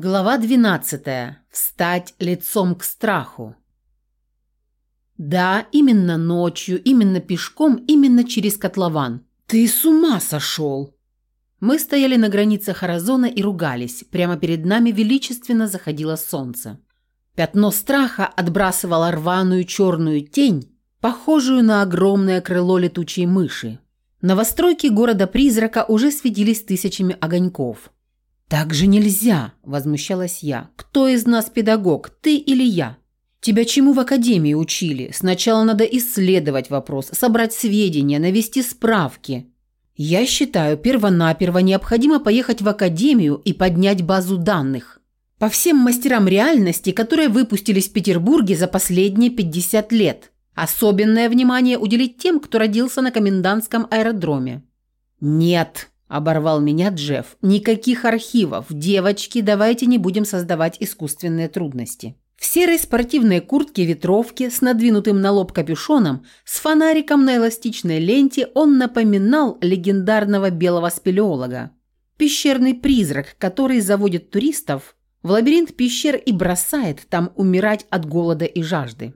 Глава 12. Встать лицом к страху. Да, именно ночью, именно пешком, именно через котлован. Ты с ума сошел! Мы стояли на границе Харазона и ругались. Прямо перед нами величественно заходило солнце. Пятно страха отбрасывало рваную черную тень, похожую на огромное крыло летучей мыши. Новостройки города-призрака уже светились тысячами огоньков – «Так же нельзя!» – возмущалась я. «Кто из нас педагог, ты или я? Тебя чему в академии учили? Сначала надо исследовать вопрос, собрать сведения, навести справки. Я считаю, первонаперво необходимо поехать в академию и поднять базу данных. По всем мастерам реальности, которые выпустились в Петербурге за последние 50 лет. Особенное внимание уделить тем, кто родился на комендантском аэродроме». «Нет!» Оборвал меня Джефф. «Никаких архивов. Девочки, давайте не будем создавать искусственные трудности». В серой спортивной куртке-ветровке с надвинутым на лоб капюшоном, с фонариком на эластичной ленте он напоминал легендарного белого спелеолога. Пещерный призрак, который заводит туристов в лабиринт пещер и бросает там умирать от голода и жажды.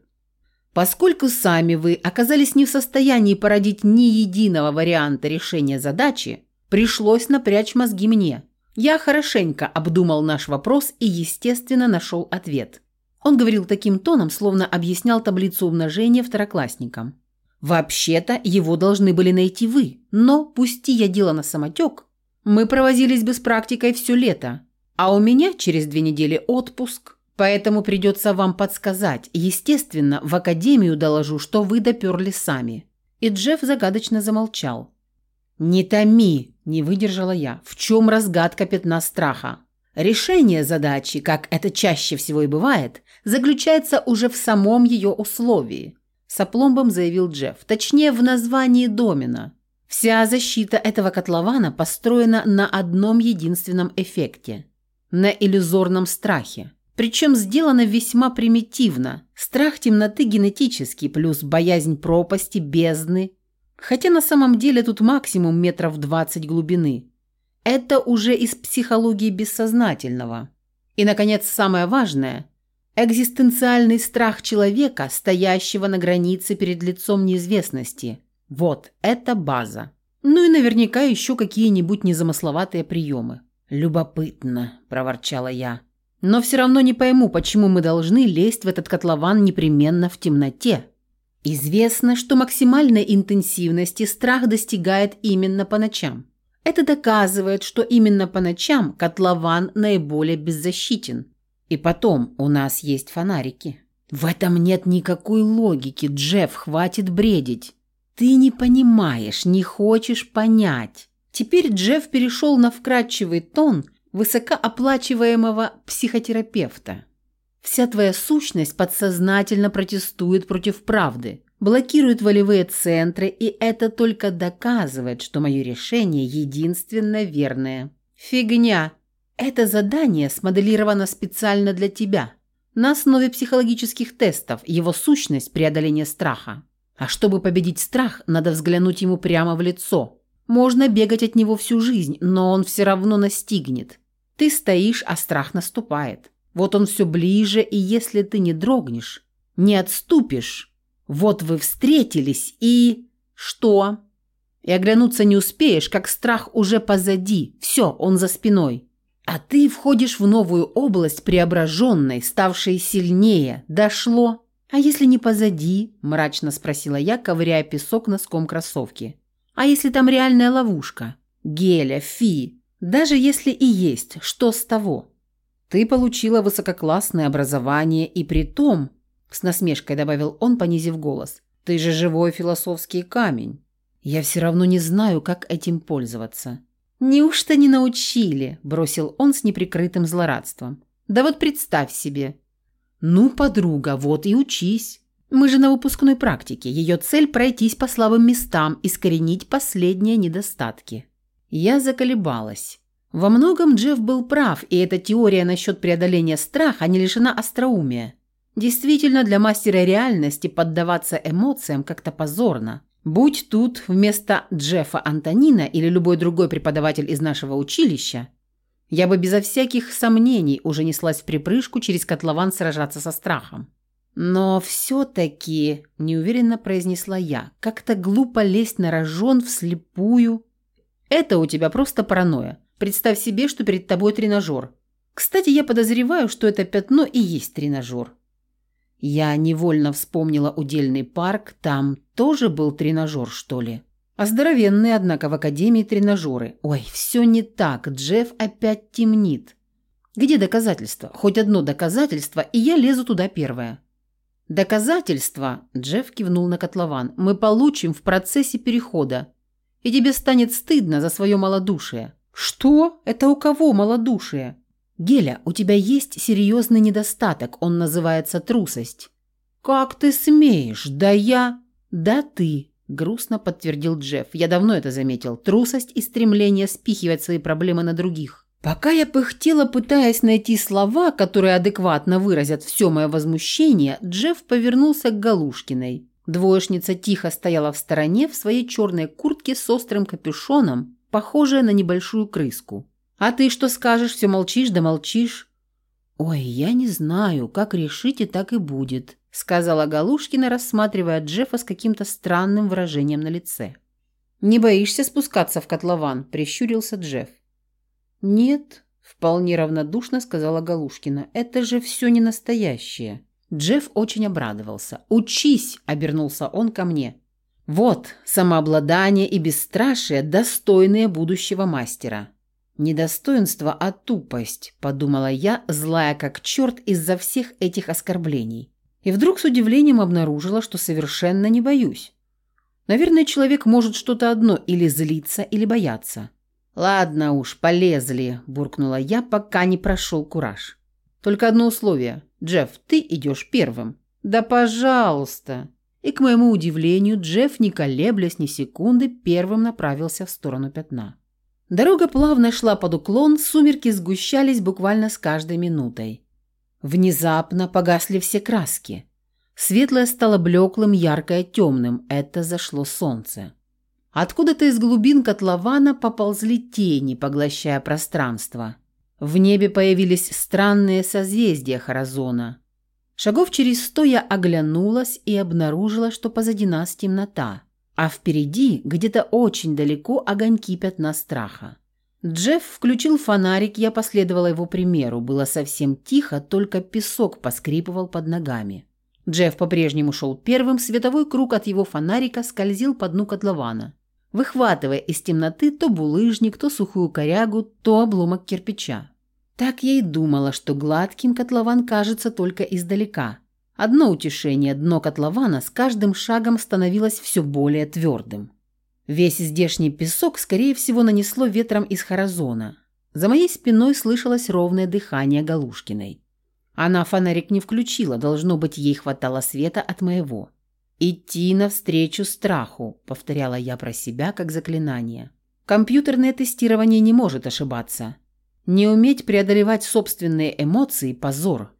Поскольку сами вы оказались не в состоянии породить ни единого варианта решения задачи, Пришлось напрячь мозги мне. Я хорошенько обдумал наш вопрос и, естественно, нашел ответ. Он говорил таким тоном, словно объяснял таблицу умножения второклассникам. «Вообще-то его должны были найти вы, но, пусти я дело на самотек, мы провозились бы с практикой все лето, а у меня через две недели отпуск, поэтому придется вам подсказать. Естественно, в академию доложу, что вы доперли сами». И Джефф загадочно замолчал. «Не томи!» – не выдержала я. «В чем разгадка пятна страха?» Решение задачи, как это чаще всего и бывает, заключается уже в самом ее условии, с опломбом заявил Джефф, точнее в названии домена. Вся защита этого котлована построена на одном единственном эффекте – на иллюзорном страхе. Причем сделано весьма примитивно. Страх темноты генетический, плюс боязнь пропасти, бездны – Хотя на самом деле тут максимум метров 20 глубины. Это уже из психологии бессознательного. И, наконец, самое важное – экзистенциальный страх человека, стоящего на границе перед лицом неизвестности. Вот, это база. Ну и наверняка еще какие-нибудь незамысловатые приемы. «Любопытно», – проворчала я. «Но все равно не пойму, почему мы должны лезть в этот котлован непременно в темноте». Известно, что максимальной интенсивности страх достигает именно по ночам. Это доказывает, что именно по ночам котлован наиболее беззащитен. И потом у нас есть фонарики. В этом нет никакой логики, Джефф, хватит бредить. Ты не понимаешь, не хочешь понять. Теперь Джефф перешел на вкрадчивый тон высокооплачиваемого психотерапевта. Вся твоя сущность подсознательно протестует против правды, блокирует волевые центры, и это только доказывает, что мое решение единственно верное. Фигня. Это задание смоделировано специально для тебя. На основе психологических тестов его сущность – преодоление страха. А чтобы победить страх, надо взглянуть ему прямо в лицо. Можно бегать от него всю жизнь, но он все равно настигнет. Ты стоишь, а страх наступает. Вот он все ближе, и если ты не дрогнешь, не отступишь, вот вы встретились и... Что? И оглянуться не успеешь, как страх уже позади. Все, он за спиной. А ты входишь в новую область преображенной, ставшей сильнее. Дошло? А если не позади? Мрачно спросила я, ковыряя песок носком кроссовки. А если там реальная ловушка? Геля, фи. Даже если и есть, что с того? Ты получила высококлассное образование и при том, с насмешкой добавил он, понизив голос, ты же живой философский камень. Я все равно не знаю, как этим пользоваться. Неужто не научили? бросил он с неприкрытым злорадством. Да вот представь себе. Ну, подруга, вот и учись. Мы же на выпускной практике. Ее цель пройтись по слабым местам, искоренить последние недостатки. Я заколебалась. Во многом Джефф был прав, и эта теория насчет преодоления страха не лишена остроумия. Действительно, для мастера реальности поддаваться эмоциям как-то позорно. Будь тут вместо Джеффа Антонина или любой другой преподаватель из нашего училища, Я бы безо всяких сомнений уже неслась в припрыжку через котлован сражаться со страхом. «Но все-таки», – неуверенно произнесла я, – «как-то глупо лезть на рожон вслепую». «Это у тебя просто паранойя. Представь себе, что перед тобой тренажер. Кстати, я подозреваю, что это пятно и есть тренажер». Я невольно вспомнила удельный парк, там тоже был тренажер, что ли. А здоровенные, однако, в академии тренажеры. Ой, все не так, Джефф опять темнит. Где доказательства? Хоть одно доказательство, и я лезу туда первая. Доказательства, Джефф кивнул на котлован, мы получим в процессе перехода. И тебе станет стыдно за свое малодушие. Что? Это у кого малодушие? Геля, у тебя есть серьезный недостаток, он называется трусость. Как ты смеешь? Да я... Да ты, грустно подтвердил Джефф. Я давно это заметил. Трусость и стремление спихивать свои проблемы на других. Пока я пыхтела, пытаясь найти слова, которые адекватно выразят все мое возмущение, Джефф повернулся к Галушкиной. Двоечница тихо стояла в стороне в своей черной куртке с острым капюшоном, похожая на небольшую крыску. «А ты что скажешь? Все молчишь да молчишь?» «Ой, я не знаю. Как решите, так и будет», — сказала Галушкина, рассматривая Джеффа с каким-то странным выражением на лице. «Не боишься спускаться в котлован?» — прищурился Джефф. «Нет», – вполне равнодушно сказала Галушкина, – «это же все не настоящее». Джефф очень обрадовался. «Учись!» – обернулся он ко мне. «Вот, самообладание и бесстрашие, достойные будущего мастера». «Не достоинство, а тупость», – подумала я, злая как черт из-за всех этих оскорблений. И вдруг с удивлением обнаружила, что совершенно не боюсь. Наверное, человек может что-то одно или злиться, или бояться. «Ладно уж, полезли», – буркнула я, пока не прошел кураж. «Только одно условие. Джефф, ты идешь первым». «Да пожалуйста». И, к моему удивлению, Джефф, не колеблясь ни секунды, первым направился в сторону пятна. Дорога плавно шла под уклон, сумерки сгущались буквально с каждой минутой. Внезапно погасли все краски. Светлое стало блеклым, яркое темным. Это зашло солнце. Откуда-то из глубин котлована поползли тени, поглощая пространство. В небе появились странные созвездия Харазона. Шагов через сто я оглянулась и обнаружила, что позади нас темнота, а впереди, где-то очень далеко, огоньки пятна страха. Джефф включил фонарик, я последовала его примеру. Было совсем тихо, только песок поскрипывал под ногами. Джефф по-прежнему шел первым, световой круг от его фонарика скользил по дну котлована выхватывая из темноты то булыжник, то сухую корягу, то обломок кирпича. Так я и думала, что гладким котлован кажется только издалека. Одно утешение – дно котлована с каждым шагом становилось все более твердым. Весь здешний песок, скорее всего, нанесло ветром из Харазона. За моей спиной слышалось ровное дыхание Галушкиной. Она фонарик не включила, должно быть, ей хватало света от моего. «Идти навстречу страху», — повторяла я про себя как заклинание. Компьютерное тестирование не может ошибаться. Не уметь преодолевать собственные эмоции – позор.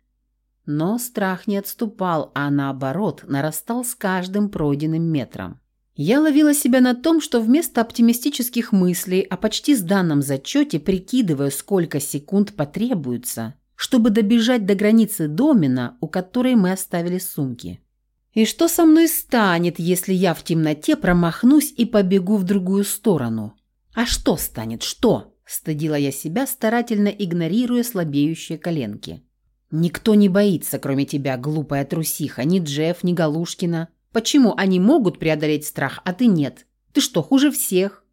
Но страх не отступал, а наоборот, нарастал с каждым пройденным метром. Я ловила себя на том, что вместо оптимистических мыслей о почти сданном зачете прикидываю, сколько секунд потребуется, чтобы добежать до границы домена, у которой мы оставили сумки. И что со мной станет, если я в темноте промахнусь и побегу в другую сторону? А что станет, что? Стыдила я себя, старательно игнорируя слабеющие коленки. Никто не боится, кроме тебя, глупая трусиха, ни Джефф, ни Галушкина. Почему они могут преодолеть страх, а ты нет? Ты что, хуже всех?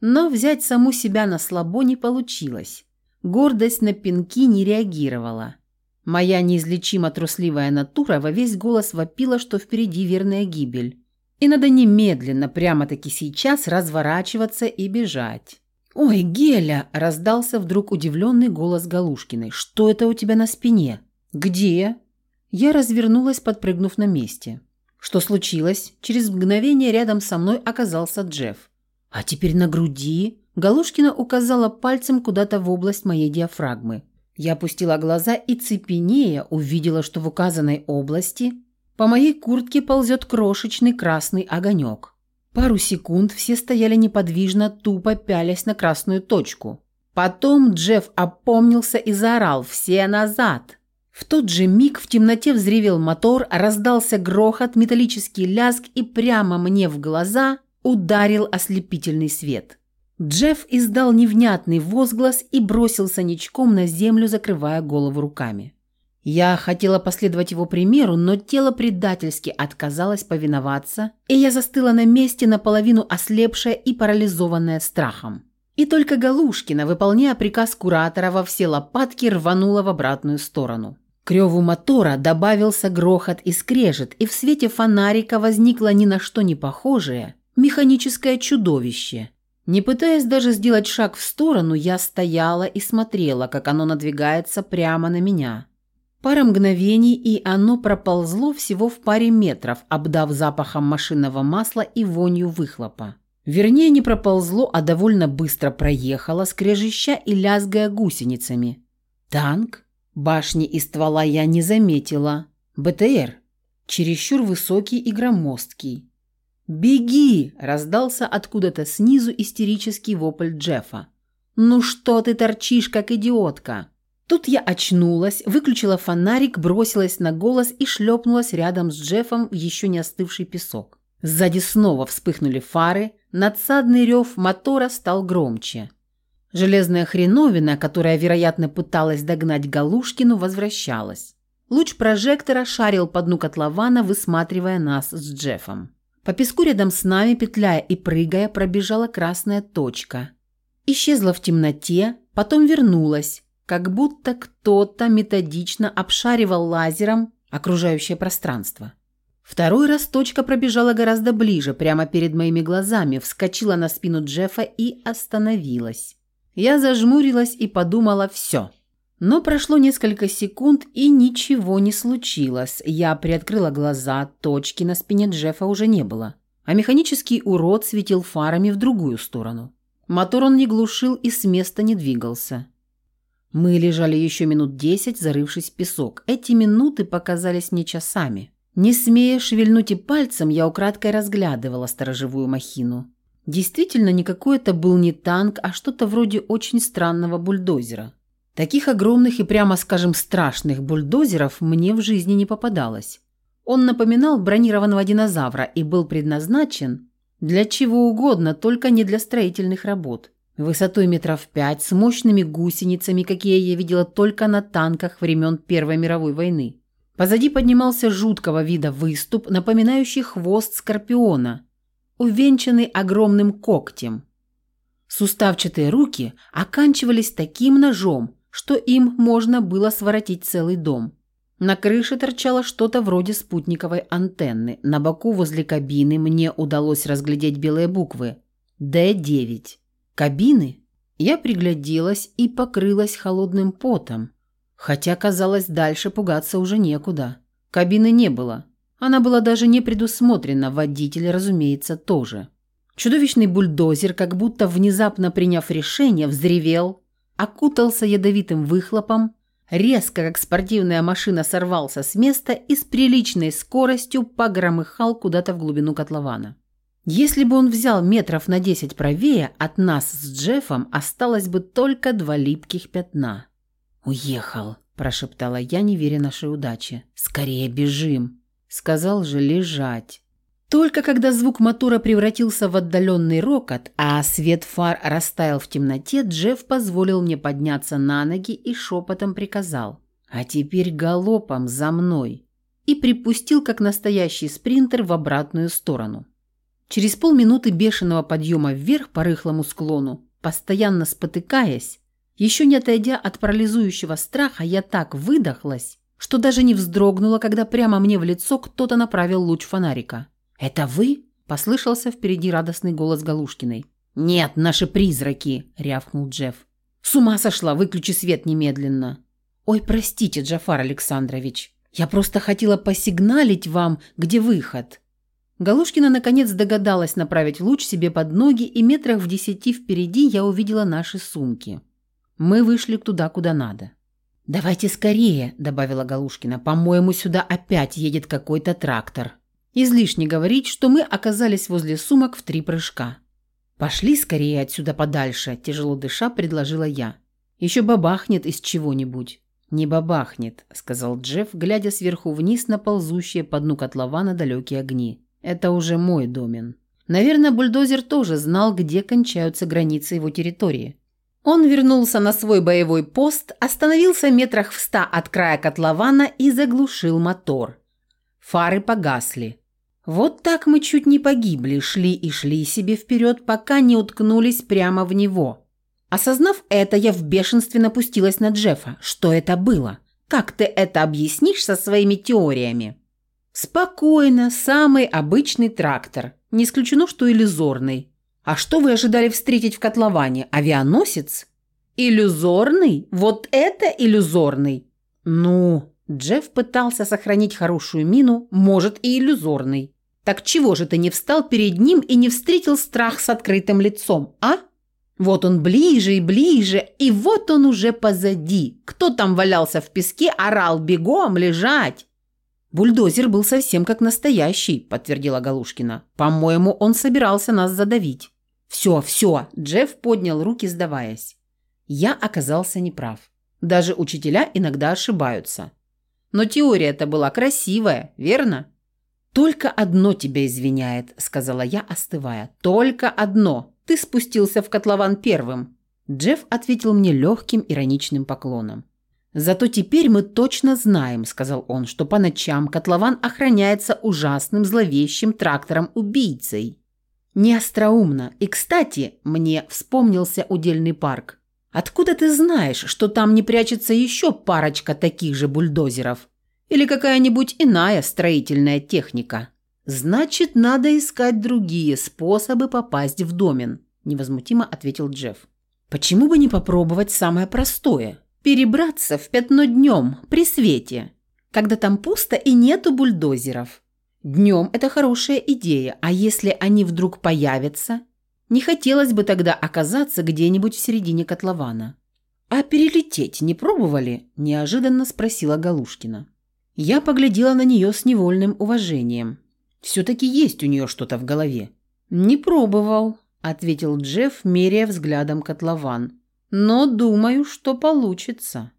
Но взять саму себя на слабо не получилось. Гордость на пинки не реагировала. Моя неизлечимо трусливая натура во весь голос вопила, что впереди верная гибель. И надо немедленно, прямо-таки сейчас, разворачиваться и бежать. «Ой, Геля!» – раздался вдруг удивленный голос Галушкиной. «Что это у тебя на спине?» «Где?» Я развернулась, подпрыгнув на месте. Что случилось? Через мгновение рядом со мной оказался Джефф. «А теперь на груди?» Галушкина указала пальцем куда-то в область моей диафрагмы. Я опустила глаза и цепенея увидела, что в указанной области по моей куртке ползет крошечный красный огонек. Пару секунд все стояли неподвижно, тупо пялясь на красную точку. Потом Джефф опомнился и заорал «Все назад!». В тот же миг в темноте взревел мотор, раздался грохот, металлический лязг и прямо мне в глаза ударил ослепительный свет. Джефф издал невнятный возглас и бросился ничком на землю, закрывая голову руками. Я хотела последовать его примеру, но тело предательски отказалось повиноваться, и я застыла на месте, наполовину ослепшая и парализованная страхом. И только Галушкина, выполняя приказ куратора во все лопатки, рванула в обратную сторону. К реву мотора добавился грохот и скрежет, и в свете фонарика возникло ни на что не похожее механическое чудовище. Не пытаясь даже сделать шаг в сторону, я стояла и смотрела, как оно надвигается прямо на меня. Пара мгновений, и оно проползло всего в паре метров, обдав запахом машинного масла и вонью выхлопа. Вернее, не проползло, а довольно быстро проехало, скрежеща и лязгая гусеницами. Танк? Башни и ствола я не заметила. БТР. Чересчур высокий и громоздкий. «Беги!» – раздался откуда-то снизу истерический вопль Джеффа. «Ну что ты торчишь, как идиотка?» Тут я очнулась, выключила фонарик, бросилась на голос и шлепнулась рядом с Джеффом в еще не остывший песок. Сзади снова вспыхнули фары, надсадный рев мотора стал громче. Железная хреновина, которая, вероятно, пыталась догнать Галушкину, возвращалась. Луч прожектора шарил по дну котлована, высматривая нас с Джеффом. По песку рядом с нами, петляя и прыгая, пробежала красная точка. Исчезла в темноте, потом вернулась, как будто кто-то методично обшаривал лазером окружающее пространство. Второй раз точка пробежала гораздо ближе, прямо перед моими глазами, вскочила на спину Джеффа и остановилась. Я зажмурилась и подумала «все». Но прошло несколько секунд, и ничего не случилось. Я приоткрыла глаза, точки на спине Джеффа уже не было. А механический урод светил фарами в другую сторону. Мотор он не глушил и с места не двигался. Мы лежали еще минут десять, зарывшись в песок. Эти минуты показались мне часами. Не смея шевельнуть и пальцем, я украдкой разглядывала сторожевую махину. Действительно, никакой это был не танк, а что-то вроде очень странного бульдозера. Таких огромных и, прямо скажем, страшных бульдозеров мне в жизни не попадалось. Он напоминал бронированного динозавра и был предназначен для чего угодно, только не для строительных работ высотой метров пять, с мощными гусеницами, какие я видела только на танках времен Первой мировой войны. Позади поднимался жуткого вида выступ, напоминающий хвост скорпиона, увенчанный огромным когтем. Суставчатые руки оканчивались таким ножом, что им можно было своротить целый дом. На крыше торчало что-то вроде спутниковой антенны. На боку возле кабины мне удалось разглядеть белые буквы «Д-9». Кабины? Я пригляделась и покрылась холодным потом, хотя, казалось, дальше пугаться уже некуда. Кабины не было. Она была даже не предусмотрена, водитель, разумеется, тоже. Чудовищный бульдозер, как будто внезапно приняв решение, взревел, окутался ядовитым выхлопом, резко, как спортивная машина, сорвался с места и с приличной скоростью погромыхал куда-то в глубину котлована. Если бы он взял метров на десять правее, от нас с Джеффом осталось бы только два липких пятна. «Уехал», – прошептала я, не веря нашей удаче. «Скорее бежим», – сказал же лежать. Только когда звук мотора превратился в отдаленный рокот, а свет фар растаял в темноте, Джефф позволил мне подняться на ноги и шепотом приказал «А теперь галопом за мной» и припустил, как настоящий спринтер, в обратную сторону. Через полминуты бешеного подъема вверх по рыхлому склону, постоянно спотыкаясь, еще не отойдя от парализующего страха, я так выдохлась, что даже не вздрогнула, когда прямо мне в лицо кто-то направил луч фонарика. «Это вы?» – послышался впереди радостный голос Галушкиной. «Нет, наши призраки!» – рявкнул Джефф. «С ума сошла! Выключи свет немедленно!» «Ой, простите, Джафар Александрович, я просто хотела посигналить вам, где выход!» Галушкина наконец догадалась направить луч себе под ноги, и метрах в десяти впереди я увидела наши сумки. Мы вышли туда, куда надо. «Давайте скорее», – добавила Галушкина. «По-моему, сюда опять едет какой-то трактор». Излишне говорить, что мы оказались возле сумок в три прыжка. «Пошли скорее отсюда подальше», – тяжело дыша предложила я. «Еще бабахнет из чего-нибудь». «Не бабахнет», – сказал Джефф, глядя сверху вниз на ползущие по дну котлована далекие огни. «Это уже мой домен». Наверное, бульдозер тоже знал, где кончаются границы его территории. Он вернулся на свой боевой пост, остановился метрах в ста от края котлована и заглушил мотор. Фары погасли. Вот так мы чуть не погибли, шли и шли себе вперед, пока не уткнулись прямо в него. Осознав это, я в бешенстве напустилась на Джеффа. Что это было? Как ты это объяснишь со своими теориями? Спокойно, самый обычный трактор. Не исключено, что иллюзорный. А что вы ожидали встретить в котловане? Авианосец? Иллюзорный? Вот это иллюзорный? Ну, Джефф пытался сохранить хорошую мину, может и иллюзорный. Так чего же ты не встал перед ним и не встретил страх с открытым лицом, а? Вот он ближе и ближе, и вот он уже позади. Кто там валялся в песке, орал бегом, лежать. Бульдозер был совсем как настоящий, подтвердила Галушкина. По-моему, он собирался нас задавить. Все, все, Джефф поднял руки, сдаваясь. Я оказался неправ. Даже учителя иногда ошибаются. Но теория-то была красивая, верно? «Только одно тебя извиняет», — сказала я, остывая. «Только одно. Ты спустился в котлован первым». Джефф ответил мне легким ироничным поклоном. «Зато теперь мы точно знаем», — сказал он, «что по ночам котлован охраняется ужасным зловещим трактором-убийцей». Не остроумно. И, кстати, мне вспомнился удельный парк. Откуда ты знаешь, что там не прячется еще парочка таких же бульдозеров? Или какая-нибудь иная строительная техника? Значит, надо искать другие способы попасть в домен, невозмутимо ответил Джефф. Почему бы не попробовать самое простое? Перебраться в пятно днем, при свете, когда там пусто и нету бульдозеров. Днем это хорошая идея, а если они вдруг появятся? Не хотелось бы тогда оказаться где-нибудь в середине котлована. «А перелететь не пробовали?» – неожиданно спросила Галушкина. Я поглядела на нее с невольным уважением. Все-таки есть у нее что-то в голове. «Не пробовал», – ответил Джефф, меряя взглядом котлован. «Но думаю, что получится».